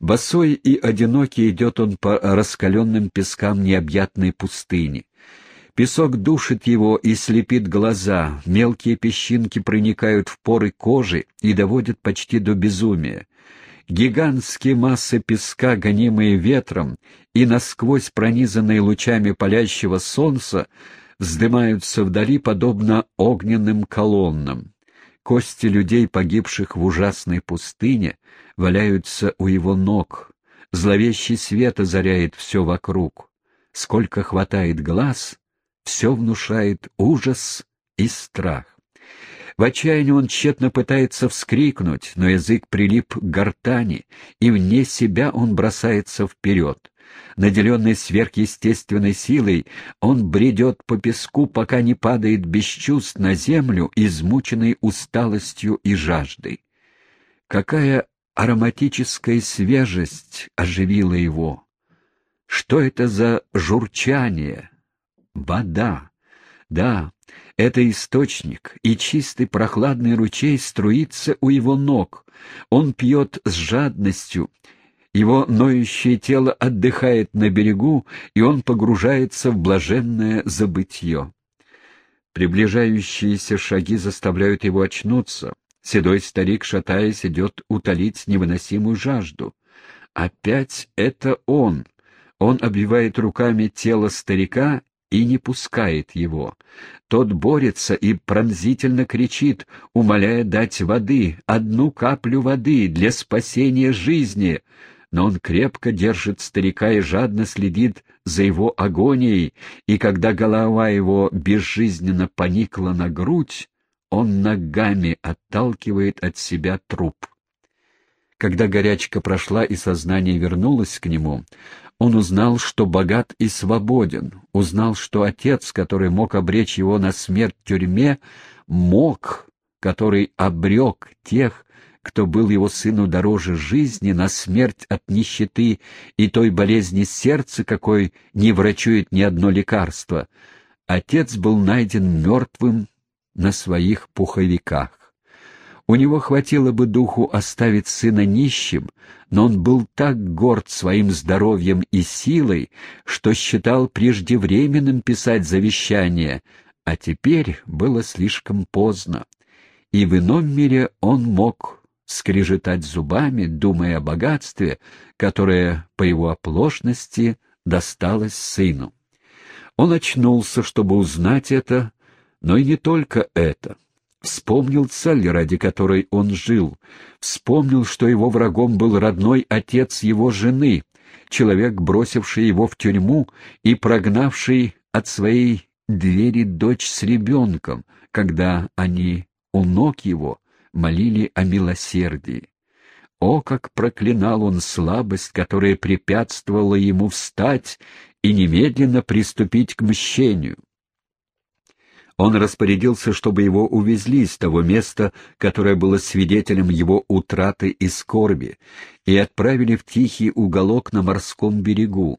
Босой и одинокий идет он по раскаленным пескам необъятной пустыни. Песок душит его и слепит глаза, мелкие песчинки проникают в поры кожи и доводят почти до безумия. Гигантские массы песка, гонимые ветром и насквозь пронизанные лучами палящего солнца, вздымаются вдали, подобно огненным колоннам. Кости людей, погибших в ужасной пустыне, валяются у его ног. Зловещий свет озаряет все вокруг. Сколько хватает глаз, все внушает ужас и страх. В отчаянии он тщетно пытается вскрикнуть, но язык прилип к гортани, и вне себя он бросается вперед. Наделенный сверхъестественной силой, он бредет по песку, пока не падает без чувств на землю, измученный усталостью и жаждой. Какая ароматическая свежесть оживила его! Что это за журчание? Вода! Да, это источник, и чистый прохладный ручей струится у его ног. Он пьет с жадностью, его ноющее тело отдыхает на берегу, и он погружается в блаженное забытье. Приближающиеся шаги заставляют его очнуться. Седой старик, шатаясь, идет утолить невыносимую жажду. Опять это он. Он обвивает руками тело старика и не пускает его. Тот борется и пронзительно кричит, умоляя дать воды, одну каплю воды для спасения жизни — но он крепко держит старика и жадно следит за его агонией, и когда голова его безжизненно поникла на грудь, он ногами отталкивает от себя труп. Когда горячка прошла и сознание вернулось к нему, он узнал, что богат и свободен, узнал, что отец, который мог обречь его на смерть в тюрьме, мог, который обрек тех, кто был его сыну дороже жизни, на смерть от нищеты и той болезни сердца, какой не врачует ни одно лекарство, отец был найден мертвым на своих пуховиках. У него хватило бы духу оставить сына нищим, но он был так горд своим здоровьем и силой, что считал преждевременным писать завещание, а теперь было слишком поздно, и в ином мире он мог скрежетать зубами, думая о богатстве, которое по его оплошности досталось сыну. Он очнулся, чтобы узнать это, но и не только это. Вспомнил цель, ради которой он жил, вспомнил, что его врагом был родной отец его жены, человек, бросивший его в тюрьму и прогнавший от своей двери дочь с ребенком, когда они у ног его молили о милосердии. О, как проклинал он слабость, которая препятствовала ему встать и немедленно приступить к мщению. Он распорядился, чтобы его увезли с того места, которое было свидетелем его утраты и скорби, и отправили в тихий уголок на морском берегу.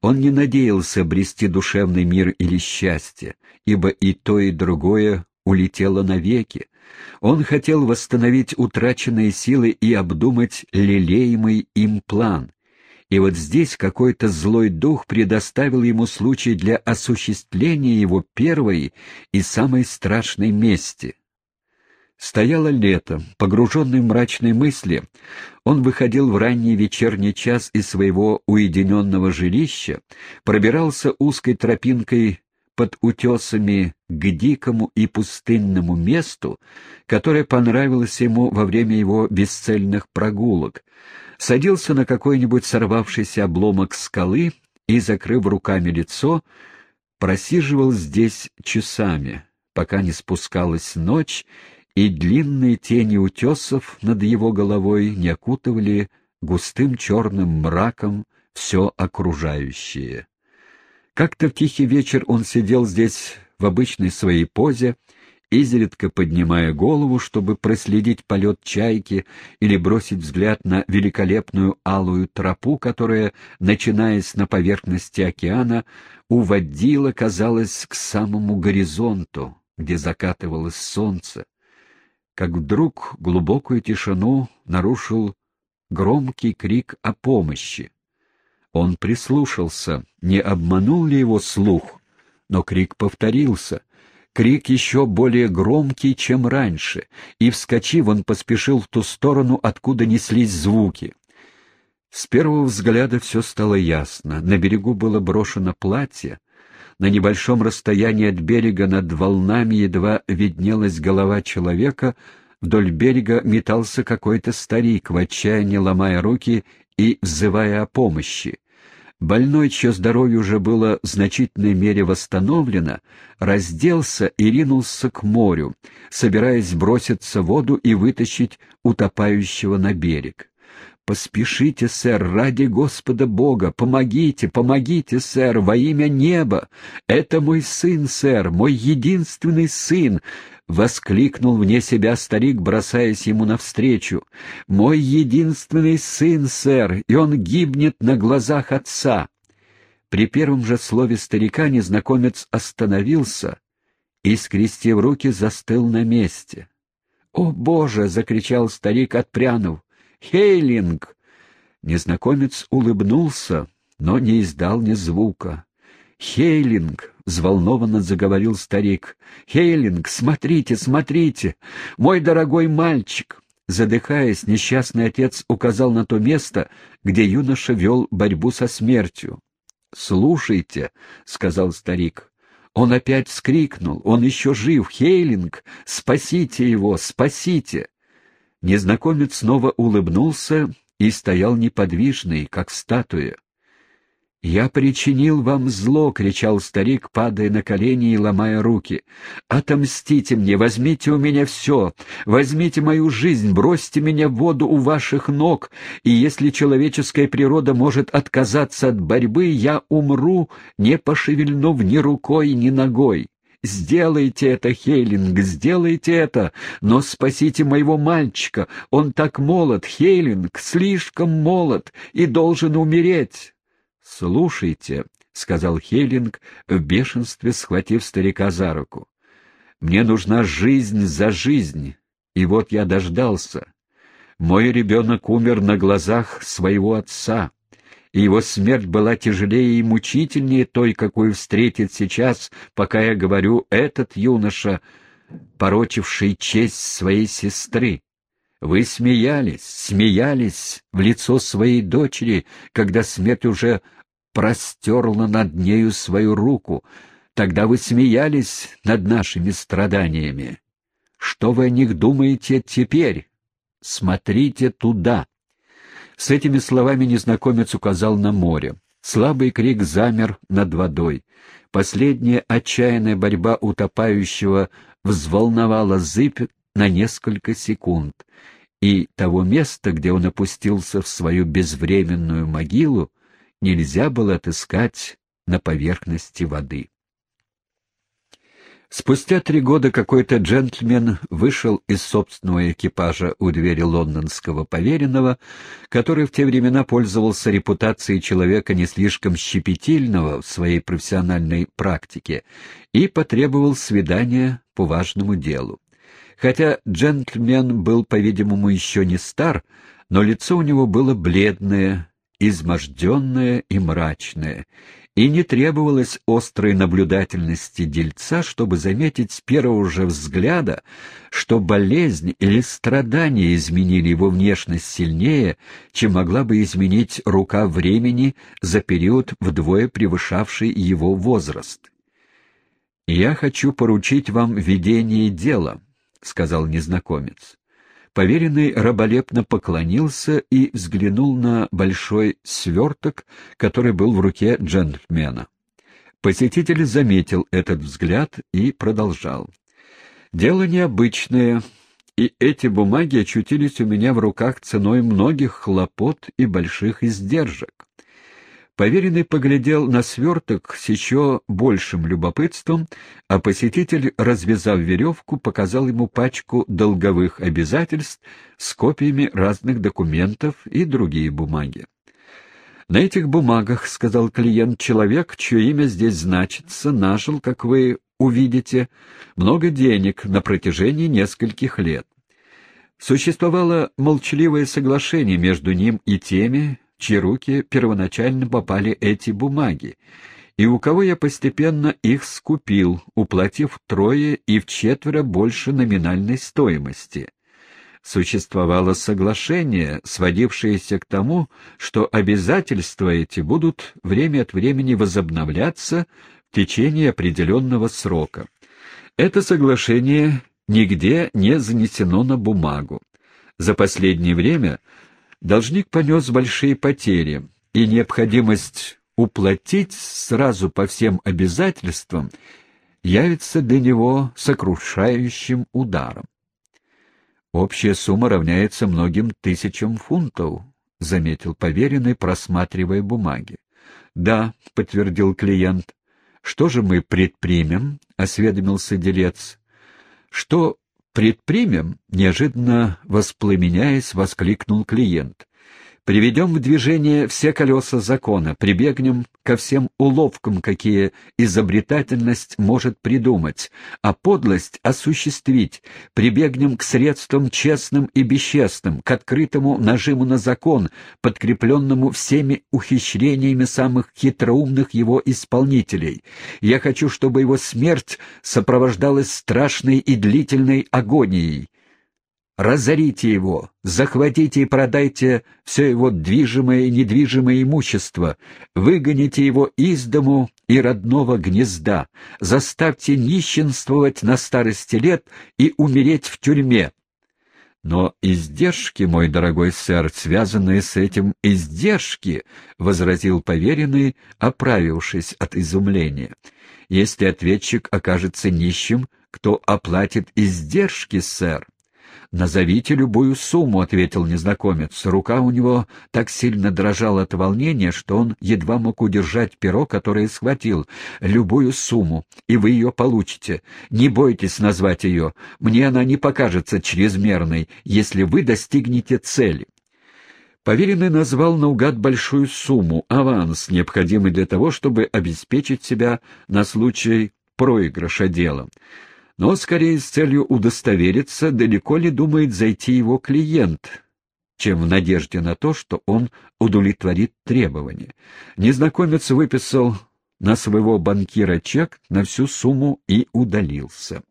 Он не надеялся обрести душевный мир или счастье, ибо и то, и другое улетело навеки, он хотел восстановить утраченные силы и обдумать лелеемый им план. И вот здесь какой-то злой дух предоставил ему случай для осуществления его первой и самой страшной мести. Стояло лето, погруженный в мрачные мысли, он выходил в ранний вечерний час из своего уединенного жилища, пробирался узкой тропинкой под утесами к дикому и пустынному месту, которое понравилось ему во время его бесцельных прогулок, садился на какой-нибудь сорвавшийся обломок скалы и, закрыв руками лицо, просиживал здесь часами, пока не спускалась ночь, и длинные тени утесов над его головой не окутывали густым черным мраком все окружающее. Как-то в тихий вечер он сидел здесь в обычной своей позе, изредка поднимая голову, чтобы проследить полет чайки или бросить взгляд на великолепную алую тропу, которая, начинаясь на поверхности океана, уводила, казалось, к самому горизонту, где закатывалось солнце. Как вдруг глубокую тишину нарушил громкий крик о помощи. Он прислушался, не обманул ли его слух, но крик повторился. Крик еще более громкий, чем раньше, и, вскочив, он поспешил в ту сторону, откуда неслись звуки. С первого взгляда все стало ясно. На берегу было брошено платье, на небольшом расстоянии от берега над волнами едва виднелась голова человека, вдоль берега метался какой-то старик, в отчаянии ломая руки и взывая о помощи. Больной, чье здоровье уже было в значительной мере восстановлено, разделся и ринулся к морю, собираясь броситься в воду и вытащить утопающего на берег. «Поспешите, сэр, ради Господа Бога! Помогите, помогите, сэр, во имя неба! Это мой сын, сэр, мой единственный сын!» — воскликнул вне себя старик, бросаясь ему навстречу. «Мой единственный сын, сэр, и он гибнет на глазах отца!» При первом же слове старика незнакомец остановился и, скрестив руки, застыл на месте. «О, Боже!» — закричал старик, отпрянув. Хейлинг!» Незнакомец улыбнулся, но не издал ни звука. «Хейлинг!» — взволнованно заговорил старик. «Хейлинг, смотрите, смотрите! Мой дорогой мальчик!» Задыхаясь, несчастный отец указал на то место, где юноша вел борьбу со смертью. «Слушайте», — сказал старик, — «он опять вскрикнул, он еще жив, Хейлинг, спасите его, спасите!» Незнакомец снова улыбнулся и стоял неподвижный, как статуя. «Я причинил вам зло!» — кричал старик, падая на колени и ломая руки. «Отомстите мне! Возьмите у меня все! Возьмите мою жизнь! Бросьте меня в воду у ваших ног! И если человеческая природа может отказаться от борьбы, я умру, не пошевельнув ни рукой, ни ногой!» Сделайте это, Хейлинг, сделайте это, но спасите моего мальчика. Он так молод, Хейлинг, слишком молод и должен умереть. Слушайте, — сказал Хейлинг, в бешенстве схватив старика за руку. Мне нужна жизнь за жизнь, и вот я дождался. Мой ребенок умер на глазах своего отца и его смерть была тяжелее и мучительнее той, какую встретит сейчас, пока я говорю, этот юноша, порочивший честь своей сестры. Вы смеялись, смеялись в лицо своей дочери, когда смерть уже простерла над нею свою руку. Тогда вы смеялись над нашими страданиями. Что вы о них думаете теперь? Смотрите туда. С этими словами незнакомец указал на море. Слабый крик замер над водой. Последняя отчаянная борьба утопающего взволновала зыбь на несколько секунд, и того места, где он опустился в свою безвременную могилу, нельзя было отыскать на поверхности воды. Спустя три года какой-то джентльмен вышел из собственного экипажа у двери лондонского поверенного, который в те времена пользовался репутацией человека не слишком щепетильного в своей профессиональной практике, и потребовал свидания по важному делу. Хотя джентльмен был, по-видимому, еще не стар, но лицо у него было бледное, изможденное и мрачное, и не требовалось острой наблюдательности дельца, чтобы заметить с первого же взгляда, что болезнь или страдания изменили его внешность сильнее, чем могла бы изменить рука времени за период вдвое превышавший его возраст. «Я хочу поручить вам ведение дела», — сказал незнакомец. Поверенный раболепно поклонился и взглянул на большой сверток, который был в руке джентльмена. Посетитель заметил этот взгляд и продолжал. «Дело необычное, и эти бумаги очутились у меня в руках ценой многих хлопот и больших издержек. Поверенный поглядел на сверток с еще большим любопытством, а посетитель, развязав веревку, показал ему пачку долговых обязательств с копиями разных документов и другие бумаги. «На этих бумагах, — сказал клиент, — человек, чье имя здесь значится, нажил, как вы увидите, много денег на протяжении нескольких лет. Существовало молчаливое соглашение между ним и теми, чьи руки первоначально попали эти бумаги, и у кого я постепенно их скупил, уплатив трое и в четверо больше номинальной стоимости. Существовало соглашение, сводившееся к тому, что обязательства эти будут время от времени возобновляться в течение определенного срока. Это соглашение нигде не занесено на бумагу. За последнее время должник понес большие потери, и необходимость уплатить сразу по всем обязательствам явится для него сокрушающим ударом. «Общая сумма равняется многим тысячам фунтов», — заметил поверенный, просматривая бумаги. «Да», — подтвердил клиент. «Что же мы предпримем?» — осведомился делец. «Что предпримем?» — неожиданно воспламеняясь, воскликнул клиент. Приведем в движение все колеса закона, прибегнем ко всем уловкам, какие изобретательность может придумать, а подлость осуществить, прибегнем к средствам честным и бесчестным, к открытому нажиму на закон, подкрепленному всеми ухищрениями самых хитроумных его исполнителей. Я хочу, чтобы его смерть сопровождалась страшной и длительной агонией, Разорите его, захватите и продайте все его движимое и недвижимое имущество, выгоните его из дому и родного гнезда, заставьте нищенствовать на старости лет и умереть в тюрьме. Но издержки, мой дорогой сэр, связанные с этим издержки, — возразил поверенный, оправившись от изумления. Если ответчик окажется нищим, кто оплатит издержки, сэр? «Назовите любую сумму», — ответил незнакомец. Рука у него так сильно дрожала от волнения, что он едва мог удержать перо, которое схватил. «Любую сумму, и вы ее получите. Не бойтесь назвать ее. Мне она не покажется чрезмерной, если вы достигнете цели». Поверенный назвал наугад большую сумму, аванс, необходимый для того, чтобы обеспечить себя на случай проигрыша дела но скорее с целью удостовериться, далеко ли думает зайти его клиент, чем в надежде на то, что он удовлетворит требования. Незнакомец выписал на своего банкира чек на всю сумму и удалился.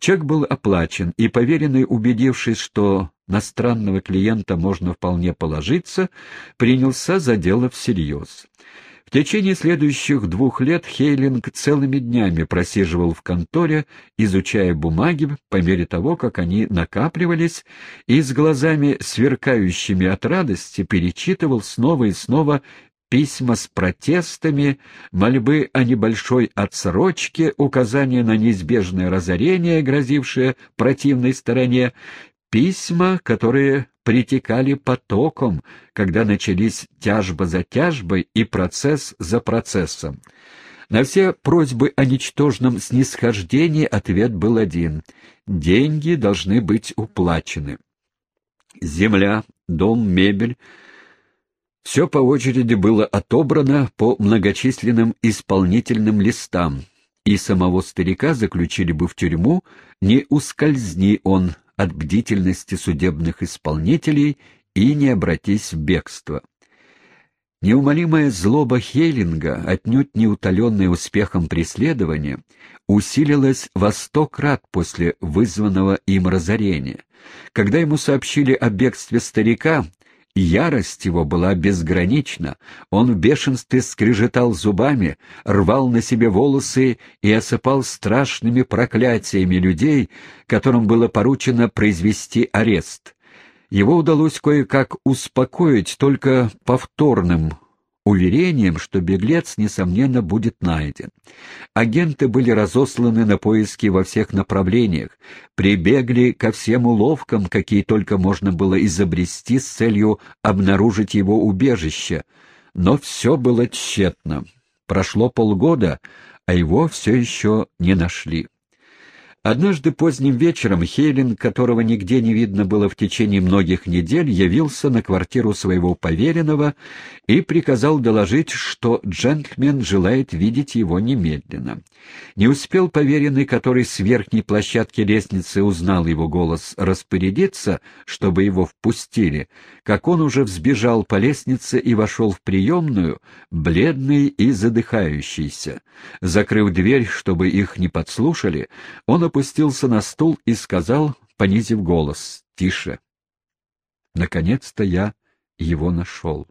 Чек был оплачен, и поверенный, убедившись, что на странного клиента можно вполне положиться, принялся за дело всерьез. В течение следующих двух лет Хейлинг целыми днями просиживал в конторе, изучая бумаги по мере того, как они накапливались, и с глазами, сверкающими от радости, перечитывал снова и снова письма с протестами, мольбы о небольшой отсрочке, указания на неизбежное разорение, грозившее противной стороне, письма, которые притекали потоком, когда начались тяжба за тяжбой и процесс за процессом. На все просьбы о ничтожном снисхождении ответ был один — деньги должны быть уплачены. Земля, дом, мебель — все по очереди было отобрано по многочисленным исполнительным листам, и самого старика заключили бы в тюрьму, не ускользни он от бдительности судебных исполнителей и не обратись в бегство. Неумолимая злоба Хейлинга, отнюдь не утоленная успехом преследования, усилилась во сто крат после вызванного им разорения. Когда ему сообщили о бегстве старика, Ярость его была безгранична, он в бешенстве скрежетал зубами, рвал на себе волосы и осыпал страшными проклятиями людей, которым было поручено произвести арест. Его удалось кое-как успокоить только повторным уверением, что беглец, несомненно, будет найден. Агенты были разосланы на поиски во всех направлениях, прибегли ко всем уловкам, какие только можно было изобрести с целью обнаружить его убежище, но все было тщетно. Прошло полгода, а его все еще не нашли. Однажды поздним вечером Хейлин, которого нигде не видно было в течение многих недель, явился на квартиру своего поверенного и приказал доложить, что джентльмен желает видеть его немедленно. Не успел поверенный, который с верхней площадки лестницы узнал его голос, распорядиться, чтобы его впустили, как он уже взбежал по лестнице и вошел в приемную, бледный и задыхающийся. Закрыв дверь, чтобы их не подслушали, он опустился на стул и сказал, понизив голос, «Тише». Наконец-то я его нашел.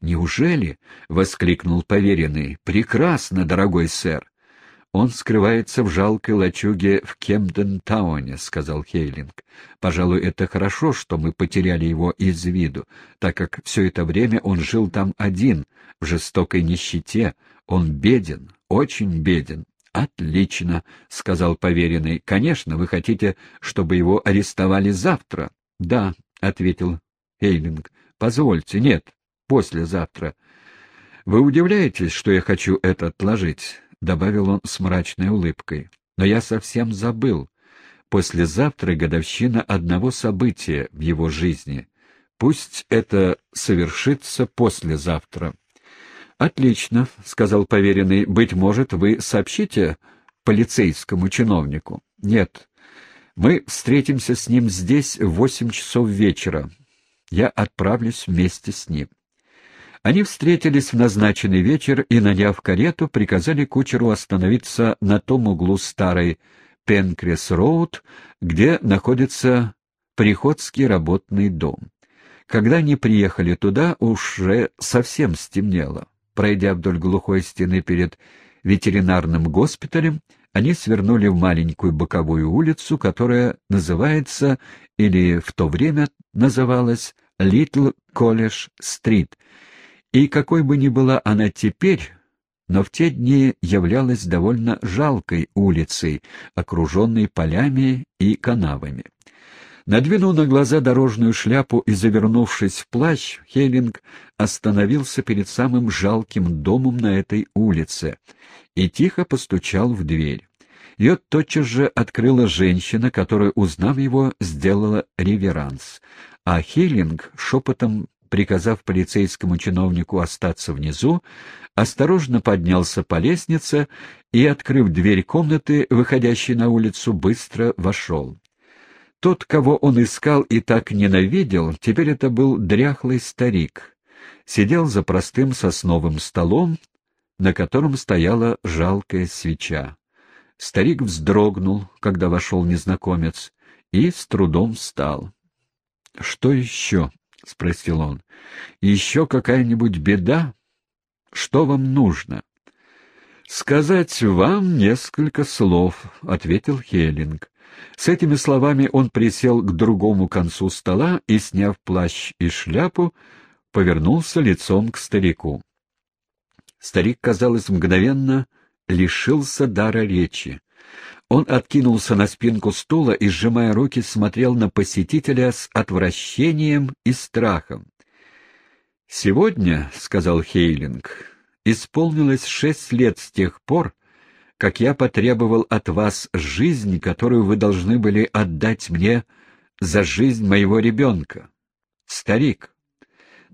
«Неужели?» — воскликнул поверенный. «Прекрасно, дорогой сэр!» «Он скрывается в жалкой лачуге в Кемден-тауне», — сказал Хейлинг. «Пожалуй, это хорошо, что мы потеряли его из виду, так как все это время он жил там один, в жестокой нищете. Он беден, очень беден. «Отлично», — сказал поверенный. «Конечно, вы хотите, чтобы его арестовали завтра?» «Да», — ответил Хейлинг. «Позвольте, нет, послезавтра». «Вы удивляетесь, что я хочу это отложить?» — добавил он с мрачной улыбкой. «Но я совсем забыл. Послезавтра годовщина одного события в его жизни. Пусть это совершится послезавтра». «Отлично», — сказал поверенный. «Быть может, вы сообщите полицейскому чиновнику?» «Нет. Мы встретимся с ним здесь в восемь часов вечера. Я отправлюсь вместе с ним». Они встретились в назначенный вечер и, наняв карету, приказали кучеру остановиться на том углу старой Пенкрес-Роуд, где находится Приходский работный дом. Когда они приехали туда, уже совсем стемнело. Пройдя вдоль глухой стены перед ветеринарным госпиталем, они свернули в маленькую боковую улицу, которая называется, или в то время называлась, Литл Колледж Стрит, и какой бы ни была она теперь, но в те дни являлась довольно жалкой улицей, окруженной полями и канавами. Надвинув на глаза дорожную шляпу и завернувшись в плащ, Хейлинг остановился перед самым жалким домом на этой улице и тихо постучал в дверь. Ее тотчас же открыла женщина, которая, узнав его, сделала реверанс, а Хейлинг, шепотом приказав полицейскому чиновнику остаться внизу, осторожно поднялся по лестнице и, открыв дверь комнаты, выходящей на улицу, быстро вошел. Тот, кого он искал и так ненавидел, теперь это был дряхлый старик. Сидел за простым сосновым столом, на котором стояла жалкая свеча. Старик вздрогнул, когда вошел незнакомец, и с трудом встал. — Что еще? — спросил он. — Еще какая-нибудь беда? Что вам нужно? — Сказать вам несколько слов, — ответил Хеллинг. С этими словами он присел к другому концу стола и, сняв плащ и шляпу, повернулся лицом к старику. Старик, казалось, мгновенно лишился дара речи. Он откинулся на спинку стула и, сжимая руки, смотрел на посетителя с отвращением и страхом. «Сегодня, — сказал Хейлинг, — исполнилось шесть лет с тех пор, как я потребовал от вас жизнь, которую вы должны были отдать мне за жизнь моего ребенка. Старик,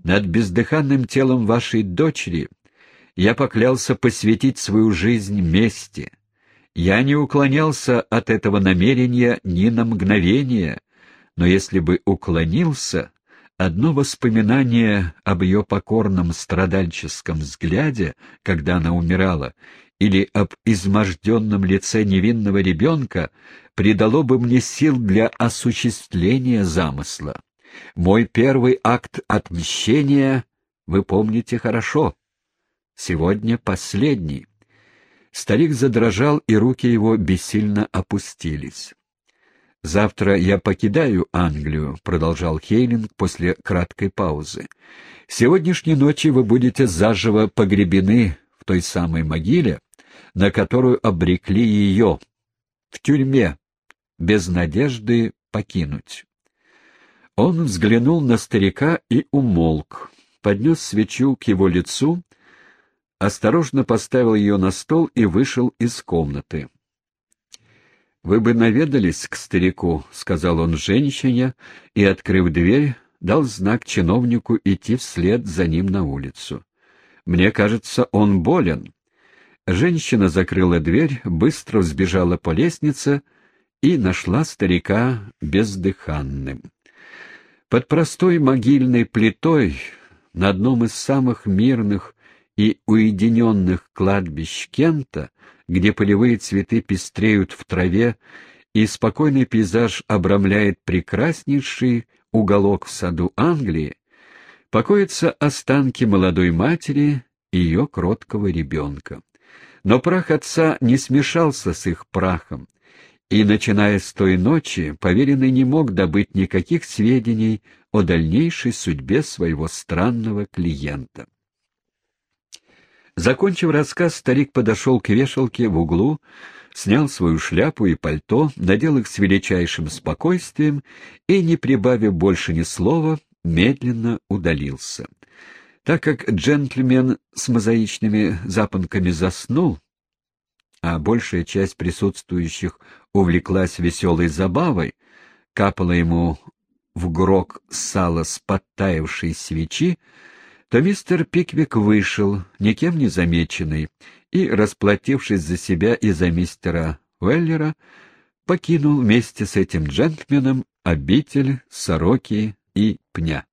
над бездыханным телом вашей дочери я поклялся посвятить свою жизнь мести. Я не уклонялся от этого намерения ни на мгновение, но если бы уклонился, одно воспоминание об ее покорном страдальческом взгляде, когда она умирала, или об изможденном лице невинного ребенка придало бы мне сил для осуществления замысла. Мой первый акт отмщения вы помните хорошо. Сегодня последний. Старик задрожал, и руки его бессильно опустились. «Завтра я покидаю Англию», — продолжал Хейлинг после краткой паузы. «Сегодняшней ночи вы будете заживо погребены в той самой могиле, на которую обрекли ее, в тюрьме, без надежды покинуть. Он взглянул на старика и умолк, поднес свечу к его лицу, осторожно поставил ее на стол и вышел из комнаты. «Вы бы наведались к старику», — сказал он женщине, и, открыв дверь, дал знак чиновнику идти вслед за ним на улицу. «Мне кажется, он болен». Женщина закрыла дверь, быстро взбежала по лестнице и нашла старика бездыханным. Под простой могильной плитой на одном из самых мирных и уединенных кладбищ Кента, где полевые цветы пестреют в траве и спокойный пейзаж обрамляет прекраснейший уголок в саду Англии, покоятся останки молодой матери и ее кроткого ребенка. Но прах отца не смешался с их прахом, и, начиная с той ночи, поверенный не мог добыть никаких сведений о дальнейшей судьбе своего странного клиента. Закончив рассказ, старик подошел к вешалке в углу, снял свою шляпу и пальто, надел их с величайшим спокойствием и, не прибавив больше ни слова, медленно удалился. Так как джентльмен с мозаичными запонками заснул, а большая часть присутствующих увлеклась веселой забавой, капала ему в грок сало с подтаявшей свечи, то мистер Пиквик вышел, никем не замеченный, и, расплатившись за себя и за мистера Уэллера, покинул вместе с этим джентльменом обитель сороки и пня.